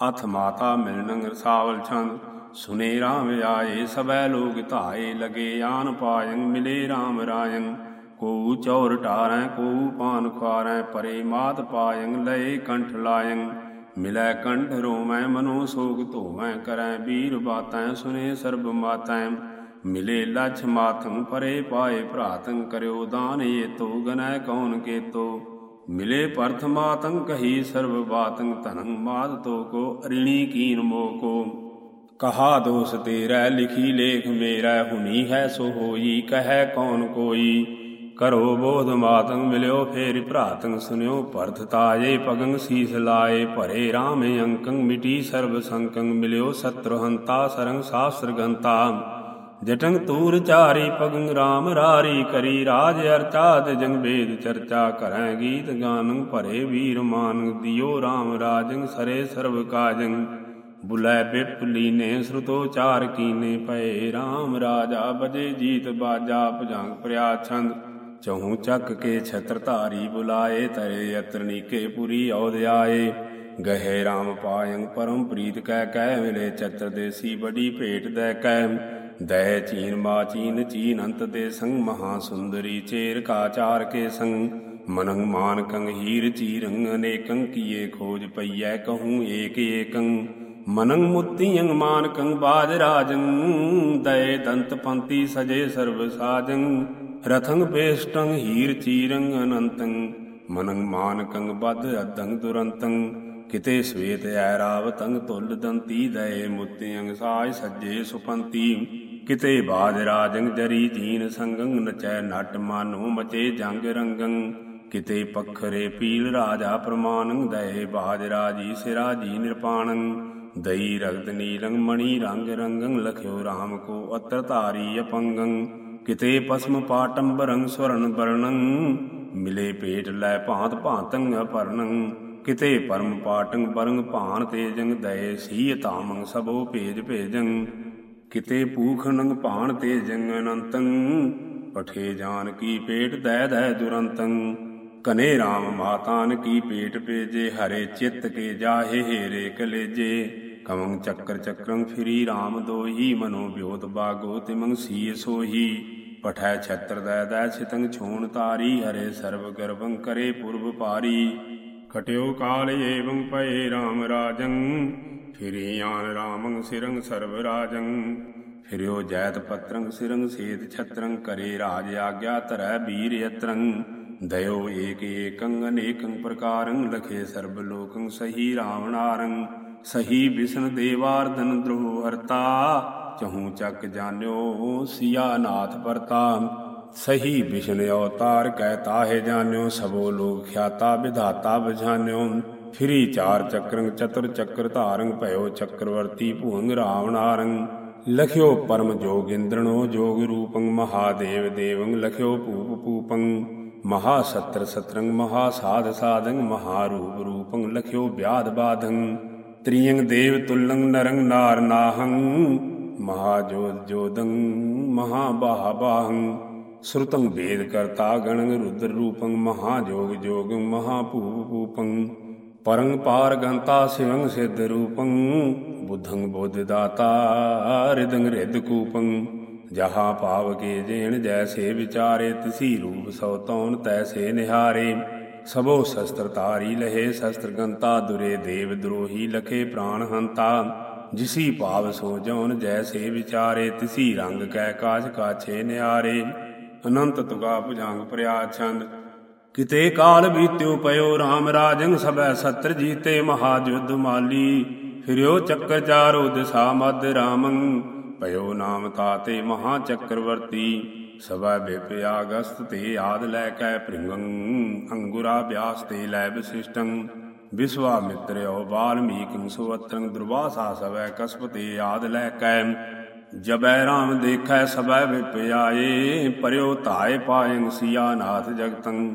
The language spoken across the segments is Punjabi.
ਅਥ ਮਾਤਾ ਮਿਲਨੰ ਰਸਾਵਲ ਛੰਦ, ਸੁਨੇ ਰਾਮ ਆਏ ਸਬੈ ਲੋਕ ਧਾਏ, ਲਗੇ ਆਨ ਪਾਇੰ, ਮਿਲੇ ਰਾਮ ਰਾਇੰ। ਕੋ ਚੌਰ ਟਾਰੈ ਕੋ ਪਾਨ ਖਾਰੈ ਪਰੇ ਮਾਤ ਪਾਇੰ, ਲਏ ਕੰਠ ਲਾਇੰ। ਮਿਲੈ ਕੰਠ ਰੋਮੈ, ਮਨੋ ਸੋਗ ਧੋਵੈ, ਕਰੈ ਵੀਰ ਬਾਤੈ, ਸੁਨੇ ਸਰਬ ਮਾਤੈ। ਮਿਲੇ ਲਛ ਮਾਥੰ ਪਰੇ ਪਾਏ ਭਰਾਤੰ, ਕਰਿਓ ਦਾਨ ਏ ਗਨੈ ਕੌਣ ਕੇਤੋ। ਮਿਲੇ ਪਰਥ ਮਾਤੰ ਕਹੀ ਸਰਬ ਬਾਤੰ ਧਨੰ ਮਾਦ ਤੋ ਕੋ ਅਰਿਣੀ ਕੀਨ ਮੋ ਕੋ ਕਹਾ ਦੋਸ ਤੇਰਾ ਲਿਖੀ ਲੇਖ ਮੇਰਾ ਹੁਨੀ ਹੈ ਸੋ ਹੋਈ ਕਹੈ ਕੌਣ ਕੋਈ ਕਰੋ ਬੋਧ ਮਾਤੰ ਮਿਲਿਓ ਫੇਰ ਭਰਾਤੰ ਸੁਨਿਓ ਪਰਥ ਤਾਜੇ ਪਗੰ ਸੀਸ ਲਾਏ ਭਰੇ ਰਾਮ ਅੰਕੰ ਮਿਟੀ ਸਰਬ ਸੰਕੰ ਮਿਲਿਓ ਸਤਰ ਹੰਤਾ ਜਟੰਗ ਸਾਸਤਰ ਤੂਰ ਚਾਰੀ ਪਗੰ ਰਾਮ ਰਾਰੀ ਕਰੀ ਰਾਜ ਅਰਚਾਤ ਜੰਗ ਬੇਦ ਚਰਚਾ ਕਰੈ ਗੀਤ ਗਾਨੰ ਭਰੇ ਵੀਰ ਮਾਨ ਦਿਓ ਰਾਮ ਰਾਜੰ ਸਰੇ ਸਰਬ ਕਾਜੰ। ਬੁਲੇ ਬਿਪਲੀ ਨੇ ਸ੍ਰੁਤੋ ਚਾਰ ਕੀਨੇ ਪਏ, ਰਾਮ ਰਾਜਾ ਬਜੇ ਜੀਤ ਬਾਜਾ ਭਜੰਗ ਪ੍ਰਿਆ ਛੰਦ। ਚਹੂ ਚੱਕ ਕੇ ਛਤਰ ਧਾਰੀ ਬੁਲਾਏ, ਤਰੇ ਅਤਰਨੀਕੇ ਪੁਰੀ ਔਦ ਆਏ। ਗਹਿ ਰਾਮ ਪਾਇੰ ਪਰਮ ਪ੍ਰੀਤ ਕਹਿ ਕਹਿ ਮਿਲੇ ਚਤਰ ਦੇਸੀ ਬੜੀ ਭੇਟ ਦੇ ਕਹਿ ਦੈ ਚੀਨ ਮਾ ਚੀਨ ਚੀਨ ਅੰਤ ਦੇ ਸੰਗ, ਮਹਾ ਸੁੰਦਰੀ ਚੇਰ ਕਾ ਚਾਰ ਕੇ ਸੰਗ। ਮਨੰ ਮਾਨ ਕੰਗ ਹੀਰ ਚੀਰੰਗ, ਅਨੇਕੰ ਕੀਏ ਖੋਜ ਪਈਐ, ਕਹੂੰ ਏਕ ਏਕੰ। ਮਨੰ ਮੁੱਤੀਯੰ ਮਾਨ ਕੰਗ ਬਾਜ ਰਾਜੰ, ਦਏ ਦੰਤ ਪੰਤੀ ਸਜੇ ਸਰਬ ਸਾਜੰ। ਰਥੰਗ ਪੇਸ਼ਟੰ ਹੀਰ ਚੀਰੰ ਅਨੰਤੰ। ਮਨੰ ਮਾਨ ਕੰਗ ਬਦ ਅਦੰਗ ਦੁਰੰਤੰ। ਕਿਤੇ ਸਵੇਤ ਐਰਾਵਤੰਗ ਤੁਲ ਦੰਤੀ ਦਏ ਮੁੱਤਿਯੰ ਸਾਜ ਸਜੇ ਸੁਪੰਤੀ। ਕਿਤੇ ਬਾਜ ਰਾਜੰ ਜਰੀ ਜੀਨ ਸੰਗੰ ਨਚੈ ਨਟ ਮਾਨੋ ਮਚੇ ਜੰਗ ਰੰਗੰ। ਕਿਤੇ ਪਖਰੇ ਪੀਲ ਰਾਜਾ ਪ੍ਰਮਾਨੰ, ਦਏ ਬਾਜ ਰਾਜੀ ਸਿਰਾ ਜੀ ਨਿਰਪਾਣੰ। ਦਈ ਰਗਦ ਨੀਲੰ, ਮਣੀ ਰੰਗ ਰੰਗੰ, ਲਖਿਓ ਰਾਮ ਕੋ ਅਤਰ ਧਾਰੀ ਅਪੰਗੰ। ਕਿਤੇ ਪਸਮ ਪਾਟੰਬਰੰ, ਸਵਰਨ ਵਰਣੰ। ਮਿਲੇ ਪੇਟ ਲੈ ਭਾਂਤ ਭਾਂਤੰ ਅਪਰਣੰ ਕਿਤੇ ਪਰਮ ਪਾਟੰ ਬਰੰਗ ਭਾਨ ਤੇਜੰ, ਦਏ ਸੀ ਤਾਮੰ ਸਭੋ ਭੇਜ ਭੇਜੰ। ਕਿਤੇ ਪੂਖਨੰ ਭਾਨ ਤੇਜੰ ਅਨੰਤੰ, ਪਠੇ ਜਾਨ ਕੀ ਪੇਟ ਦੈ ਦੈ ਦੁਰੰਤੰ। ਕਨੇ RAM ਮਾਤਾਨ ਕੀ ਪੇਟ ਪੇਜੇ, ਹਰੇ ਚਿੱਤ ਕੇ ਜਾਹੇ ਹੇਰੇ ਕਲੇਜੇ। ਕਮੰ ਚੱਕਰ ਚੱਕਰੰ ਫਿਰੀ RAM ਦੋਹੀ, ਮਨੋ ਬਿਓਤ ਬਾਗੋ ਤਿਮੰ ਸੀ ਸੋਹੀ। ਪਠੈ ਛਤਰ ਦੈ ਦੈ ਛਿਤੰ ਛੋਣ ਤਾਰੀ, ਹਰੇ ਸਰਬ ਗਰਵੰ ਕਰੇ ਪੁਰਬ ਪਾਰੀ। ਖਟਿਓ ਕਾਲ ਏਵੰ ਪਏ RAM ਰਾਜੰ, ਫਿਰੀ ਆਨ ਰਾਮੰ ਸਿਰੰ ਸਰਬ ਰਾਜੰ। ਫਿਰਿਓ ਜੈਤ ਪਤਰੰ ਸਿਰੰ ਸੇਤ ਛਤਰੰ, ਕਰੇ ਰਾਜ ਆਗਿਆ ਧਰੈ ਵੀਰ ਯਤਰੰ। ਦਇਓ ਏਕ ਏਕੰ ਅਨੇਕੰ ਪ੍ਰਕਾਰੰ, ਲਖੇ ਸਰਬ ਲੋਕੰ ਸਹੀ ਰਾਵਣਾਰੰ ਸਹੀ ਵਿਸ਼ਨ ਦੇਵਾਰਦਨ ਦ੍ਰੋਹ ਹਰਤਾ, ਚਹੂ ਚੱਕ ਜਾਣਿਓ ਸਿਆ ਨਾਥ ਪਰਤਾ। ਸਹੀ ਵਿਸ਼ਨ ਅਵਤਾਰ ਕਹਿ ਤਾਹੇ ਜਾਣਿਓ, ਸਭੋ ਲੋਕ ਖਿਆਤਾ ਵਿਧਾਤਾ ਬਝਾਨਿਓ ਫਿਰੀ ਚਾਰ ਚੱਕਰੰ ਚਤੁਰ ਚੱਕਰ ਧਾਰੰ ਭਇਓ ਚੱਕਰਵਰਤੀ ਭੂੰਗ ਰਾਵਣਾਰੰ ਲਖਿਓ ਪਰਮ ਜੋਗਿੰਦਰਣੋ ਜੋਗ ਰੂਪੰ ਮਹਾਦੇਵ ਦੇਵੰ ਲਖਿਓ ਭੂਪ ਭੂਪੰ ਮਹਾ ਸਤਰ ਸਤਰੰਗ, ਮਹਾ ਸਾਧ ਸਾਧੰ ਮਹਾ ਰੂਪ ਰੂਪੰ ਲਖਿਓ ਬਿਆਦ ਬਾਧੰ ਤ੍ਰਿਯੰਗ ਦੇਵ ਤੁਲੰਗ ਨਰੰਗ ਨਾਰਨਾਹੰ ਮਹਾ ਜੋਤ ਜੋਦੰ ਮਹਾ ਬਾਹ ਬਾਹੰ ਸੁਰਤੰ ਵੇਦ ਕਰਤਾ ਗਣੰ ਰੁਦਰ ਰੂਪੰ ਮਹਾ ਜੋਗ ਜੋਗੰ ਮਹਾ ਭੂਪ ਭੂਪੰ ਪਰੰ ਪਾਰ ਗੰਤਾ ਸਿਵੰ ਬੁੱਧ ਦਾਤਾ ਰਿਦੰ ਰਿਦ ਕੂਪੰ ਜਹਾ ਭਾਵ ਕੇ ਜੇਣ ਜੈਸੇ ਵਿਚਾਰੇ ਤਿਸੀ ਰੂਪ ਸੋ ਤੌਣ ਤੈਸੇ ਨਿਹਾਰੇ ਸਭੋ ਸ਼ਸਤਰ ਤਾਰੀ ਲਹੇ ਸ਼ਸਤਰ ਗੰਤਾ ਦੁਰੇ ਦੇਵ ਦਰੋਹੀ ਲਖੇ ਪ੍ਰਾਣ ਹੰਤਾ ਜਿਸੀ ਭਾਵ ਸੋ ਜਉਨ ਜੈਸੇ ਵਿਚਾਰੇ ਤਿਸੀ ਰੰਗ ਕੈ ਕਾਜ ਕਾਛੇ ਨਿਹਾਰੇ ਅਨੰਤ ਤੁਗਾ ਭੁਜੰਗ ਪ੍ਰਿਆ ਛੰਦ। ਕਿਤੇ ਕਾਲ ਬੀਤਿਓ ਪਇਓ RAM ਰਾਜੰ ਸਭੈ ਸਤਰ ਜੀਤੇ ਮਹਾਜੁਧ ਮਾਲੀ। ਫਿਰਿਓ ਚੱਕਰ ਚਾਰੋ ਦਿਸ਼ਾ ਮਦ ਰਾਮੰ ਭਇਓ ਨਾਮ ਤਾਤੇ ਮਹਾ ਚੱਕਰਵਰਤੀ। ਸਭਾ ਬਿਪਿਆ ਅਗਸਤ ਤੇ ਆਦ ਲੈ ਕੈ ਭ੍ਰਿੰਗੰ, ਅੰਗੁਰਾ ਵਿਆਸ ਤੇ ਲੈ ਵਿਸਿਸ਼ਟੰ। ਵਿਸਵਾਮਿਤਰਯੋ ਬਾਲਮੀਕਿੰ ਸੁਵਤਰੰ, ਦੁਰਵਾਸਾ ਸਵੈ ਕਸਪ ਤੇ ਆਦ ਲੈ ਕੈ। ਜਬੈ ਰਾਮ ਦੇਖੈ ਸਭੈ ਵਿਪਿਆਏ ਪਰਿਓ ਧਾਇ ਪਾਇੰ ਸਿਆ ਨਾਥ ਜਗਤੰ।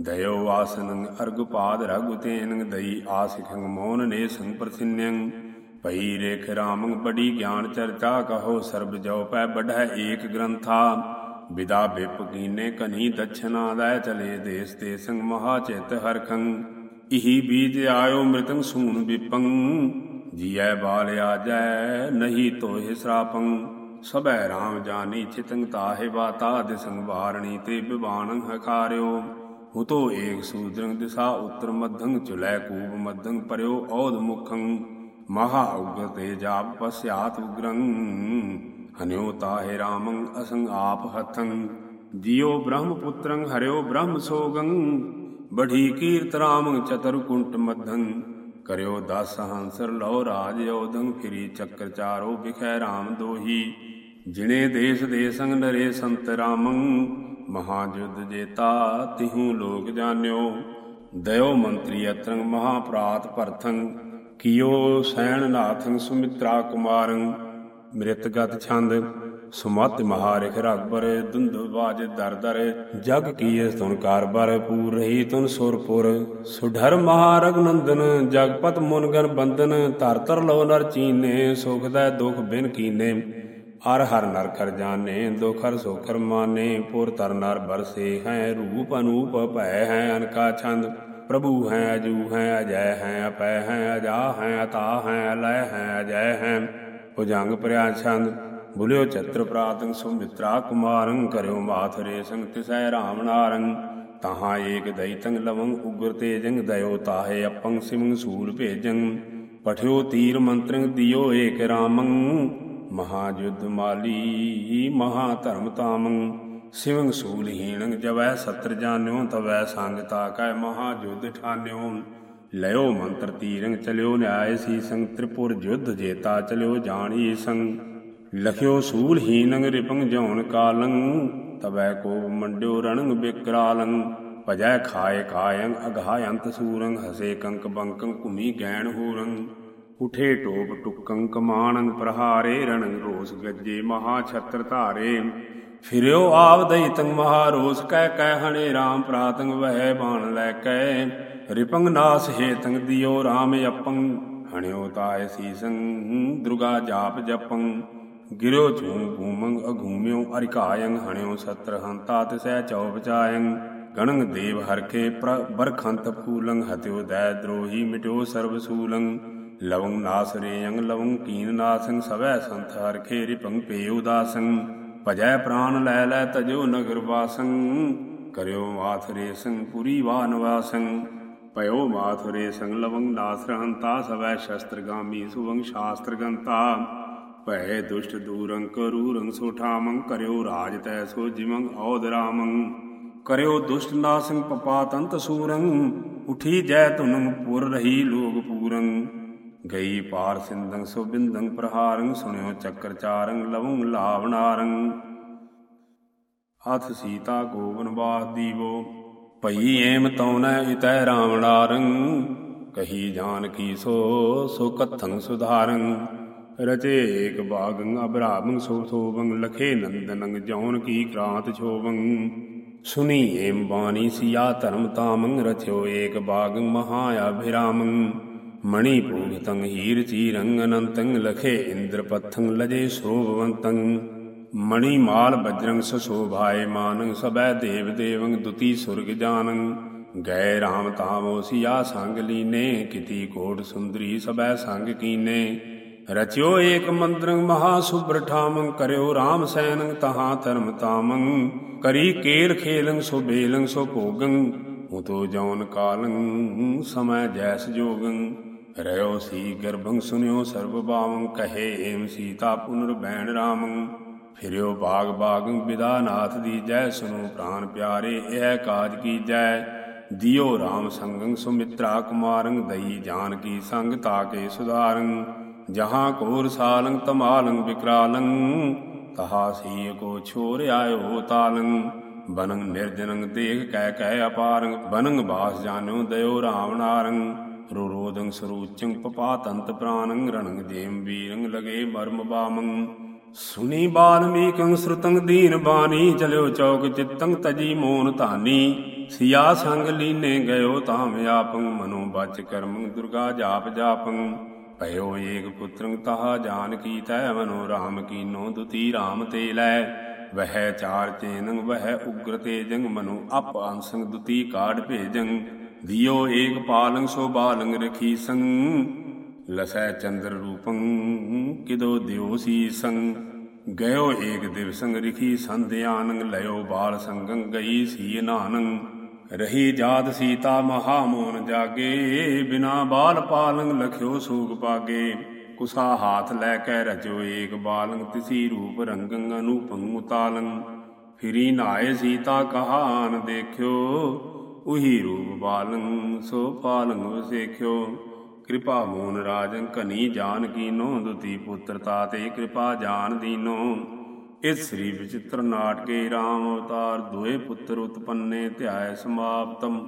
ਦਇਓ ਵਾਸਨੰ ਅਰਗੁਪਾਦ ਰਘੁਤੇਨੰ ਦਈ ਆਸਿਖੰ ਮੋਨ ਨੇ ਸੰਗ ਪ੍ਰਸਿਨਯੰ ਭਈ ਰੇਖ ਰਾਮੰ ਬੜੀ ਗਿਆਨ ਚਰਚਾ ਕਹੋ, ਸਰਬ ਜੋ ਪੈ ਬਢੈ ਏਕ ਗ੍ਰੰਥਾ। ਵਿਦਾ ਬਿਪ ਕੀਨੇ ਕਨੀ ਦਛਨਾ ਲੈ ਚਲੇ ਦੇਸ ਤੇ ਸੰਗ ਮਹਾ ਚਿਤ ਹਰਖੰ। ਇਹੀ ਬੀਜ ਆਇਓ ਮ੍ਰਿਤੰ ਸੂਨ ਵਿਪੰ। ਜੀਐ ਬਾਲ ਆਜੈ, ਨਹੀਂ ਤੋਹਿ ਸਰਾਪੰ। ਸਭੈ ਰਾਮ ਜਾਨੀ ਚਿਤੰਗ ਤਾਹੇ ਬਾਤਾ ਦਿਸੰਗ ਵਾਰਣੀ ਤੇ ਬਿਬਾਨੰ ਹਕਾਰਿਓ। ਹੁਤੋ ਏਕ ਸੂਦਰੰ ਦਿਸਾ, ਉਤਰ ਮਧੰ ਚੁਲੈ ਕੂਪ ਮਧੰ ਪਰਿਓ ਔਦ ਮੁਖੰ। ਮਹਾ ਉਗਰ ਤੇ ਜਾਪ ਪਸਿਆਤ ਉਗਰੰ, ਹਨਿਓ ਤਾਹੇ ਰਾਮੰ, ਅਸੰਗ ਆਪ ਹਥੰ। ਜਿਉ ਬ੍ਰਹਮ ਪੁੱਤਰੰ, ਹਰਿਓ ਬ੍ਰਹਮ ਸੋਗੰ। ਬਢੀ ਕੀਰਤ ਰਾਮੰ, ਚਤੁਰ ਕੁੰਟ ਮਧੰ। ਕਰਿਓ ਦਸ ਹੰਸਰ ਲਓ ਰਾਜ ਯੋਧੰ ਫਿਰੀ ਚੱਕਰ ਚਾਰੋ ਬਿਖੈ ਰਾਮ ਦੋਹੀ। ਜਿਨੇ ਦੇਸ ਦੇ ਸੰਗ ਨਰੇ ਸੰਤ ਰਾਮੰ ਮਹਾ ਜੇਤਾ ਤਿਹੂ ਲੋਕ ਜਾਣਿਓ। ਦਇਓ ਮੰਤਰੀ ਅਤਰੰਗ ਮਹਾ ਪ੍ਰਾਤ ਕਿਓ ਕੀਓ ਸੈਣ ਨਾਥੰ ਸੁਮਿਤਰਾ ਕੁਮਾਰੰ। ਮ੍ਰਿਤਗਤ ਛੰਦ ਸੁਮਤ ਮਹਾਰਿਖ ਰਗਬਰ ਦੁੰਦ ਬਾਜ ਦਰ ਦਰ, ਜਗ ਕੀਏ ਤੁਨ ਕਾਰਬਰ, ਪੂਰ ਰਹੀ ਤੁਨ ਸੁਰਪੁਰ। ਸੁਢਰ ਮਹਾਰਗ ਨੰਦਨ, ਜਗਪਤ ਮੁਨਗਨ ਬੰਦਨ ਧਰ ਧਰ ਲੋ ਨਰ ਚੀਨੇ, ਸੁਖ ਦਾ ਦੁਖ ਬਿਨ ਕੀਨੇ। ਅਰ ਹਰ ਨਰ ਕਰ ਜਾਣੇ ਦੁਖਰ ਸੋਖਰ ਮਾਨੇ, ਪੁਰ ਤਰ ਨਰ ਬਰਸੇ ਹੈ, ਰੂਪ ਅਨੂਪ ਭੈ ਹੈ, ਅਨਕਾ ਛੰਦ, ਪ੍ਰਭੂ ਹੈ, ਅਜੂ ਹੈ, ਅਜੈ ਹੈ, ਅਪੈ ਹੈ, ਅਜਾ ਹੈ, ਅਤਾ ਹੈ, ਅਲੈ ਹੈ, ਅਜੈ ਹੈ। ਭੁਜੰਗ ਪ੍ਰਿਆ ਛੰਦ ਬੁਲਿਓ ਚਤਰ ਪ੍ਰਾਤੰ ਸੁਮਿਤਰਾ ਕੁਮਾਰੰ ਕਰਿਓ ਮਾਥਰੇ ਸੰਗ ਤਿਸੈ ਰਾਮ ਨਾਰੰ। ਤਹਾਂ ਏਕ ਦੈਤੰ ਲਵੰ, ਉਗਰ ਤੇਜੰ, ਦਇਓ ਤਾਹੇ ਅਪੰ ਸਿਮੰ, ਸੂਲ ਭੇਜੰ। ਪਠਿਓ ਤੀਰ ਮੰਤਰੰ ਦਿਓ ਏਕ ਰਾਮੰ ਮਹਾ ਜੁਦ ਮਾਲੀ ਮਹਾ ਧਰਮ ਤਾਮੰ। ਸਿਵੰ ਸੂਲ ਹੀਣੰ ਜਵੈ, ਸਤਰ ਜਾਣਿਓ, ਤਵੈ ਸੰਗ ਤਾ ਕੈ ਮਹਾ ਜੁਦ ਠਾਨਿਓ। ਲਇਓ ਮੰਤਰ ਤੀਰੰ ਚਲਿਓ ਨਿਆਇ ਸੀ ਸੰਗ ਤ੍ਰਿਪੁਰ ਜੁਧ ਜੇਤਾ ਚਲਿਓ, ਜਾਣੀ ਸੰਗ। ਲਖਿਓ ਸੂਲ ਹੀਨੰ ਰਿਪੰਗ ਜਉਨ ਕਾਲੰ ਤਬੈ ਕੋ ਮੰਡਿਓ ਰਣੰਗ ਬਿਕਰਾਲੰ। ਭਜੈ ਖਾਏ ਕਾਯੰ ਅਘਾਯੰਤ ਸੂਰੰ, ਹਸੇ ਕੰਕ ਬੰਕੰ, ਘੁਮੀ ਗੈਣ ਹੂਰੰ। ਉਠੇ ਟੋਪ ਟੁਕੰ ਕਮਾਨੰ ਪ੍ਰਹਾਰੇ ਰਣੰ ਰੋਸ ਗੱਜੇ, ਮਹਾ ਛਤਰ ਧਾਰੇ। ਫਿਰਿਓ ਆਵ ਦਈ ਮਹਾ ਰੋਸ ਕਹਿ ਕਹਿ ਹਣੇ RAM ਪ੍ਰਾਤੰਗ ਵਹਿ ਬਾਣ ਲੈ ਕੈ। ਰਿਪੰਗ ਨਾਸ ਹੈ ਤੰਗ ਦਿਓ RAM ਅਪੰ ਹਣਿਓ ਤਾਇ ਸੀਸੰ, ਦੁਰਗਾ ਜਾਪ ਜਪੰ। ਗਿਰਿਓ ਝੂਮ ਭੂਮੰ ਅਘੂਮਿਓ ਅਰਿਕਾਯੰ ਹਣਿਓ ਸਤਰ ਹੰਤਾ ਤਿਸੈ ਚਉਪਚਾਯੰ ਗਣੰਗ ਦੇਵ ਹਰਕੇ ਬਰਖੰਤ ਫੂਲੰ ਹਤਿਓ ਦੈ ਦਰੋਹੀ ਮਿਟਿਓ ਸਰਬ ਸੂਲੰ। ਲਵੰ ਨਾਸਰੇਯੰ ਲਵੰ ਕੀਨ ਨਾਸੰ ਸਵੈ ਸੰਤ ਹਰਖੇ ਰਿਪੰ ਪੇ ਉਦਾਸੰ ਭਜੈ ਪ੍ਰਾਨ ਲੈ ਲੈ ਤਜੋ ਨਗਰ ਵਾਸੰ। ਕਰਿਓ ਮਾਥਰੇ ਸੰਗ ਪੁਰੀ ਵਾਨਵਾਸੰ ਪਇਓ ਮਾਥਰੇ ਸੰਗ ਲਵੰ ਨਾਸਰਹੰਤਾ ਸਵੈ ਸ਼ਸਤਰਗਾਮੀ ਸੁਵੰ ਸ਼ਾਸਤਰਗੰਤਾ। ਭੈ ਦੁਸ਼ਟ ਦੂਰੰ ਕਰੂਰੰ ਸੋਠਾਮੰ, ਕਰਿਓ ਰਾਜ ਤੈ ਸੋ ਜਿਮੰ ਔਦ ਰਾਮੰ। ਕਰਿਓ ਦੁਸ਼ਟ ਨਾਸੰ ਪਪਾਤੰਤ ਸੂਰੰ, ਉਠੀ ਜੈ ਤੁਨੰ ਪੁਰ ਰਹੀ ਲੋਗ ਪੂਰੰ। ਗਈ ਪਾਰ ਸਿੰਦੰ ਸੋ ਬਿੰਦੰ ਪ੍ਰਹਾਰੰ ਸੁਨਿਓ ਚੱਕਰ ਚਾਰੰ, ਲਵੰ ਲਾਵਨਾਰੰ ਹਥ ਸੀਤਾ ਗੋਬਨ ਬਾਸ ਦੀਵੋ, ਭਈ ਏਮ ਤਉਨੈ ਇਤੈ ਰਾਵਣਾਰੰ। ਕਹੀ ਜਾਨ ਕੀ ਸੋ ਸੋ ਕਥੰ ਸੁਧਾਰੰ। ਰਚੇ ਏਕ ਬਾਗੰ ਅਬਰਾਮੰ ਸੋ ਲਖੇ ਨੰਦਨੰ ਜੌਨ ਕੀ ਕ੍ਰਾਂਤ ਛੋਵੰ ਸੁਨੀ ਏਮ ਬਾਣੀ ਸਿਆ ਧਰਮ ਤਾਮੰ ਰਚਿਓ ਏਕ ਬਾਗੰ ਮਹਾ ਅਭਿਰਾਮੰ। ਮਣੀ ਪੂਗਤੰ ਹੀਰ ਚੀਰੰ ਅਨੰਤੰ ਲਖੇ ਇੰਦਰ ਪਥੰ ਲਜੇ ਸੋਭਵੰਤੰ ਮਣੀ ਮਾਲ ਬਜਰੰਗ ਸਸੋਭਾਏ ਮਾਨੰ ਸਬੈ ਦੇਵ ਦੇਵੰ ਦੁਤੀ ਸੁਰਗ ਜਾਨੰ ਗਏ RAM ਤਾਮੋ ਸਿਆ ਸੰਗ ਲੀਨੇ, ਕਿਤੀ ਕੋਟ ਸੁੰਦਰੀ ਸਬੈ ਸੰਗ ਕੀਨੇ। ਰਚਿਓ ਏਕ ਮੰਦਰੰ ਮਹਾ ਸੁਬਰ ਠਾਮੰ, ਕਰਿਓ RAM ਸੈਨੰ ਤਹਾਂ ਧਰਮ ਤਾਮੰ, ਕਰੀ ਕੇਲ ਖੇਲੰ ਸੋ ਬੇਲੰ ਸੋ ਭੋਗੰ ਉਤੋ ਜੌਨ ਕਾਲੰ ਸਮੈ ਜੈਸ ਜੋਗੰ। ਰਿਓ ਸੀ ਗਰਭੰ ਸੁਨਿਓ ਸਰਬ ਬਾਵੰ ਕਹੇ ਏਮ ਸੀਤਾ ਪੁਨਰ ਬੈਣ ਰਾਮੰ। ਫਿਰਿਓ ਬਾਗ ਬਾਗੰ ਵਿਦਾਨਾਥ ਦੀ ਜੈ ਸੁਨੋ ਪ੍ਰਾਨ ਪਿਆਰੇ, ਇਹ ਕਾਜ ਕੀ ਜੈ? ਦਿਓ RAM ਸੰਗੰ ਸੁਮਿਤਰਾ ਕੁਮਾਰੰ, ਦਈ ਜਾਨਕੀ ਸੰਗ ਤਾਕੇ ਸੁਧਾਰੰ। ਜਹਾਂ ਕੋਰ ਸਾਲੰ ਤਮਾਲੰ ਵਿਕਰਾਲੰ ਤਹਾ ਸੀ ਕੋ ਛੋਰ ਆਇਓ ਤਾਲੰ ਬਨੰ ਨਿਰਜਨੰ ਦੇਖ ਕਹਿ ਕਹਿ ਅਪਾਰੰ ਬਨੰ ਬਾਸ ਜਾਨੋ ਦਇਓ ਰਾਵਣਾਰੰ ਰੋਰੋਦੰ ਸਰੂਚੰ ਪਪਾਤੰਤ ਪ੍ਰਾਨੰ ਰਣੰ ਜੇਮ ਵੀਰੰ ਲਗੇ ਮਰਮ ਬਾਮੰ ਸੁਨੀ ਬਾਲਮੀਕੰ ਸ਼ਰੁਤੰ ਦੀਨ ਬਾਣੀ, ਚਲਿਓ ਚੌਕ ਚਿਤੰ ਤਜੀ ਮੋਨ ਧਾਨੀ। ਸਿਆ ਸੰਗ ਲੀਨੇ ਗਇਓ ਤਾਮ ਆਪੰ ਮਨੋ ਬਚ ਕਰਮੰ ਦੁਰਗਾ ਜਾਪ ਜਾਪੰ ਭਇਓ ਏਕ ਪੁੱਤਰੰ ਤਹਾ ਜਾਨ ਕੀ ਤੈ ਮਨੋ ਰਾਮ ਕੀਨੋ ਦੁਤੀ ਰਾਮ ਤੇ ਲੈ। ਵਹਿ ਚਾਰ ਚੇਨੰ, ਵਹਿ ਉਗਰ ਤੇਜੰ, ਮਨੋ ਅਪ ਅੰਸੰ ਦੁਤੀ ਕਾੜ ਭੇਜੰ। ਦਿਓ ਏਕ ਪਾਲੰ, ਸੋ ਬਾਲੰ ਰਖੀ ਸੰਗ। ਲਸੈ ਚੰਦਰ ਰੂਪੰ, ਕਿਦੋ ਦਿਓ ਸੀਸੰ ਗਇਓ ਏਕ ਦਿਵਸੰ ਰਿਖੀ ਸੰਧਿਆਨੰ, ਲਇਓ ਬਾਲ ਸੰਗੰ, ਗਈ ਸੀ ਨਾਨੰ। ਰਹੀ ਜਾਤ ਸੀਤਾ ਮਹਾ ਮੋਨ ਜਾਗੇ, ਬਿਨਾ ਬਾਲ ਪਾਲੰਗ ਲਖਿਓ ਸੂਗ ਪਾਗੇ। ਕੁਸਾ ਹਾਥ ਲੈ ਕੇ ਰਚੋ ਏਕ ਬਾਲੰਗ, ਤਿਸੀ ਰੂਪ ਰੰਗੰ ਅਨੂਪੰ ਉਤਾਲੰ। ਫਿਰੀ ਨਾਏ ਸੀਤਾ ਕਹਾਨ ਦੇਖਿਓ, ਉਹੀ ਰੂਪ ਬਾਲੰ, ਸੋ ਪਾਲੰ ਵਸੇਖਿਓ ਕਿਰਪਾ ਮੋਨ ਰਾਜੰ ਕਨੀ ਜਾਨ ਕੀਨੋ ਦੁਤੀ ਪੁੱਤਰ ਤਾਤੇ ਕਿਰਪਾ ਜਾਨ ਦੀਨੋ ਇਸ ਸ੍ਰੀ ਵਿਚਿਤ੍ਰ ਨਾਟਕੇ RAM ਅਵਤਾਰ ਦੋਏ ਪੁੱਤਰ ਉਤਪੰਨੇ ਧਿਆਏ ਸਮਾਪਤਮ।